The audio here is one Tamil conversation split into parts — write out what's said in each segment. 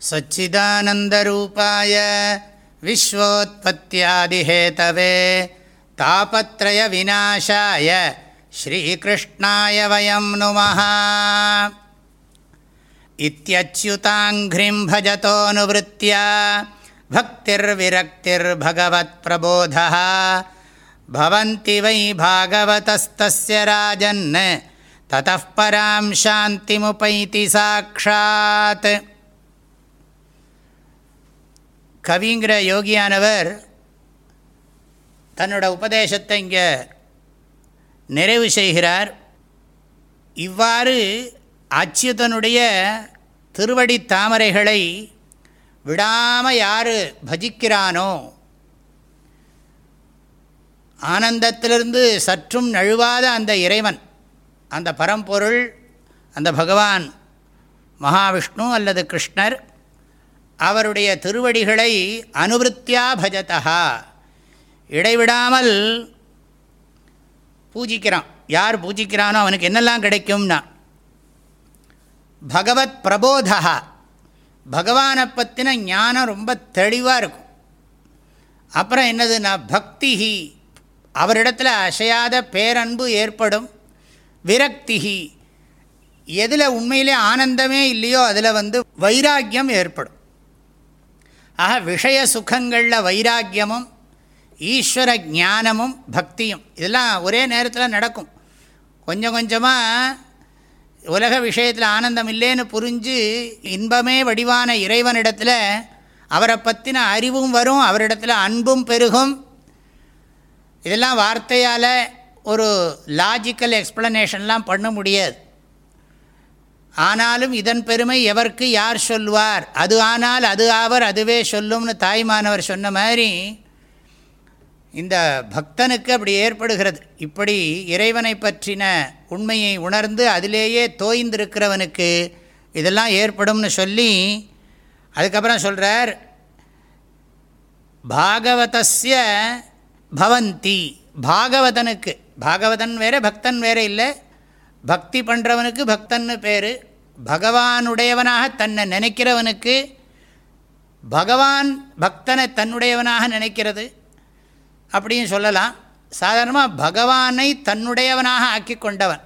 सच्चिदानन्दरूपाय विश्वोत्पत्त्यादिहेतवे तापत्रयविनाशाय श्रीकृष्णाय वयं नुमः। इत्यच्युताङ्घ्रिं भजतोऽनुवृत्त्या भक्तिर्विरक्तिर्भगवत्प्रबोधः। भवन्ति वै भागवतस्तस्य राजन्। ततः परां शान्तिमुपैति साक्षात् கவிங்கிற யோகியானவர் தன்னோட உபதேசத்தை இங்கே நிறைவு செய்கிறார். இவ்வாறு அச்சுதனுடைய திருவடி தாமரைகளை விடாமல் யார் பஜிக்கிறானோ ஆனந்தத்திலிருந்து சற்றும் நழுவாத அந்த இறைவன் அந்த பரம்பொருள் அந்த பகவான் மகாவிஷ்ணு அல்லது கிருஷ்ணர் அவருடைய திருவடிகளை அனுவருத்தியா பஜதா இடைவிடாமல் பூஜிக்கிறான். யார் பூஜிக்கிறானோ அவனுக்கு என்னெல்லாம் கிடைக்கும்னா பகவத் பிரபோதா பகவானை பற்றின ஞானம் ரொம்ப தெளிவாக இருக்கும். அப்புறம் என்னதுன்னா பக்திஹி. அவரிடத்தில் அசையாத பேரன்பு ஏற்படும். விரக்திஹி. எதில் உண்மையிலே ஆனந்தமே இல்லையோ அதில் வந்து வைராக்கியம் ஏற்படும். ஆக விஷய சுகங்களில் வைராக்கியமும் ஈஸ்வர ஞானமும் பக்தியும் இதெல்லாம் ஒரே நேரத்தில் நடக்கும் கொஞ்சம் கொஞ்சமாக உலக விஷயத்தில் ஆனந்தம் இல்லைன்னு புரிஞ்சு இன்பமே வடிவான இறைவனிடத்தில் அவரை பற்றின அறிவும் வரும் அவரிடத்தில் அன்பும் பெருகும் இதெல்லாம் வார்த்தையால் ஒரு லாஜிக்கல் எக்ஸ்ப்ளனேஷன்லாம் பண்ண முடியாது ஆனாலும் இதன் பெருமை எவருக்கு யார் சொல்வார்? அது ஆனால் அது ஆவர் அதுவே சொல்லும்னு தாய்மானவர் சொன்ன மாதிரி இந்த பக்தனுக்கு அப்படி ஏற்படுகிறது. இப்படி இறைவனை பற்றின உண்மையை உணர்ந்து அதிலேயே தோய்ந்திருக்கிறவனுக்கு இதெல்லாம் ஏற்படும்னு சொல்லி அதுக்கப்புறம் சொல்கிறார் பாகவதஸ்ய பவந்தி. பாகவதனுக்கு பாகவதன் வேறு பக்தன் வேறு இல்லை. பக்தி பண்ணுறவனுக்கு பக்தன்னு பேர். பகவானுடையவனாக தன்னை நினைக்கிறவனுக்கு பகவான் பக்தனை தன்னுடையவனாக நினைக்கிறது அப்படின்னு சொல்லலாம். சாதாரணமாக பகவானை தன்னுடையவனாக ஆக்கி கொண்டவன்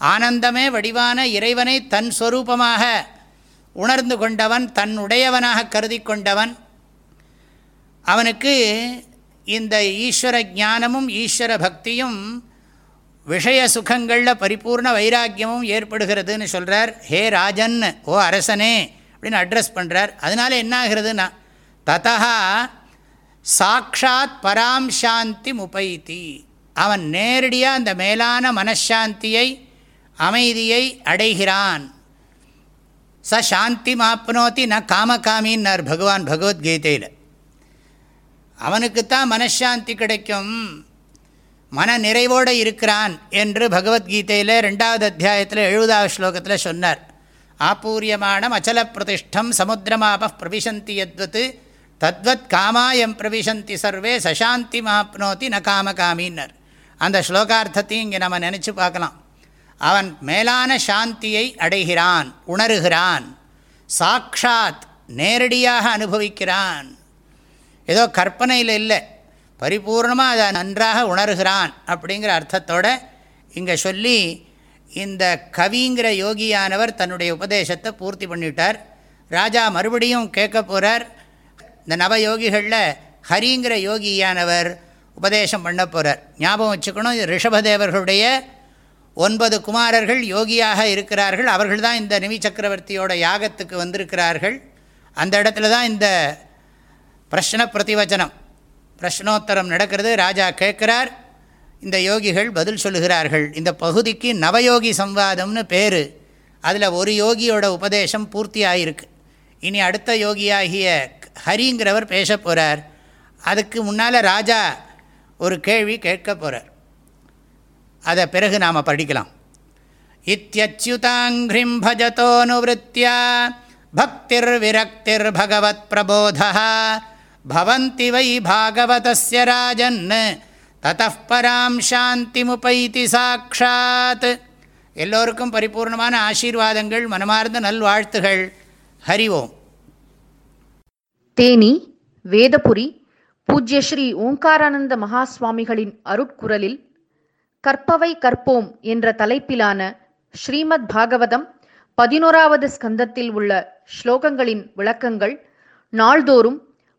ஆனந்தமே வடிவான இறைவனை தன் ஸ்வரூபமாக உணர்ந்து கொண்டவன் தன்னுடையவனாக கருதி கொண்டவன். அவனுக்கு இந்த ஈஸ்வர ஞானமும் ஈஸ்வர பக்தியும் விஷய சுகங்களில் பரிபூர்ண வைராக்கியமும் ஏற்படுகிறதுன்னு சொல்கிறார் ஹே ராஜன் ஓ அரசனே அப்படின்னு அட்ரஸ் பண்ணுறார் அதனால் என்ன ஆகிறதுனா ததா சாட்சாத் பராம் சாந்தி முபைத்தி. அவன் நேரடியாக அந்த மேலான மனசாந்தியை அமைதியை அடைகிறான். ச சாந்தி மாப்னோத்தி ந காமகாமின்னார் பகவான் பகவத்கீதையில். அவனுக்குத்தான் மனசாந்தி கிடைக்கும். மன நிறைவோடு இருக்கிறான் என்று பகவத்கீதையில் ரெண்டாவது அத்தியாயத்தில் எழுபதாவது ஸ்லோகத்தில் சொன்னார். ஆப்பூரியமானம் அச்சல பிரதிஷ்டம் சமுத்திரமாப பிரவிசந்தி எத்வத்து தத்வத் காமாயம் பிரவிசந்தி சர்வே சசாந்தி மாப்னோதி ந காமகாமின்னர். அந்த ஸ்லோகார்த்தத்தையும் இங்கே நம்ம நினச்சி பார்க்கலாம். அவன் மேலான சாந்தியை அடைகிறான் உணர்கிறான் சாக்ஷாத் நேரடியாக அனுபவிக்கிறான். ஏதோ கற்பனையில் இல்லை. பரிபூர்ணமாக அதை நன்றாக உணர்கிறான் அப்படிங்கிற அர்த்தத்தோடு இங்கே சொல்லி இந்த கவிங்கிற யோகியானவர் தன்னுடைய உபதேசத்தை பூர்த்தி பண்ணிவிட்டார் ராஜா மறுபடியும் கேட்க போகிறார் இந்த நவயோகிகளில் ஹரிங்கிற யோகியானவர் உபதேசம் பண்ண போகிறார் ஞாபகம் வச்சுக்கணும் இது ரிஷபதேவர்களுடைய ஒன்பது குமாரர்கள் யோகியாக இருக்கிறார்கள். அவர்கள் தான் இந்த நிமி சக்கரவர்த்தியோட யாகத்துக்கு வந்திருக்கிறார்கள். அந்த இடத்துல தான் இந்த பிரஷ்ன பிரதிவச்சனம் பிரஷ்னோத்தரம் நடக்கிறது ராஜா கேட்குறார் இந்த யோகிகள் பதில் சொல்லுகிறார்கள். இந்த பகுதிக்கு நவயோகி சம்வாதம்னு பேர். அதில் ஒரு யோகியோட உபதேசம் பூர்த்தி ஆகிருக்கு இனி அடுத்த யோகியாகிய ஹரிங்கிறவர் பேச போகிறார் அதுக்கு முன்னால் ராஜா ஒரு கேள்வி கேட்க போகிறார் அதை பிறகு நாம் படிக்கலாம். இத்தியுதாங்கிரிம் பஜதோனுவத்தியா பக்திர் விரக்திர் பகவத் பிரபோதா பவந்தி வை பாகவதஸ்ய ராஜன் தतः பராம் சாந்திமுபைதி சாட்சாத் எல்லோருக்கும் பரிபூர்ணமான ஆசீர்வாதங்கள் மனமார்ந்த நல்வாழ்த்துகள். ஹரி ஓம். தேனி வேதபுரி பூஜ்ய ஸ்ரீ ஓங்காரானந்த மகாஸ்வாமிகளின் அருட்குரலில் கற்பவை கற்போம் என்ற தலைப்பிலான ஸ்ரீமத் பாகவதம் பதினோராவது ஸ்கந்தத்தில் உள்ள ஸ்லோகங்களின் விளக்கங்கள் நாள்தோறும்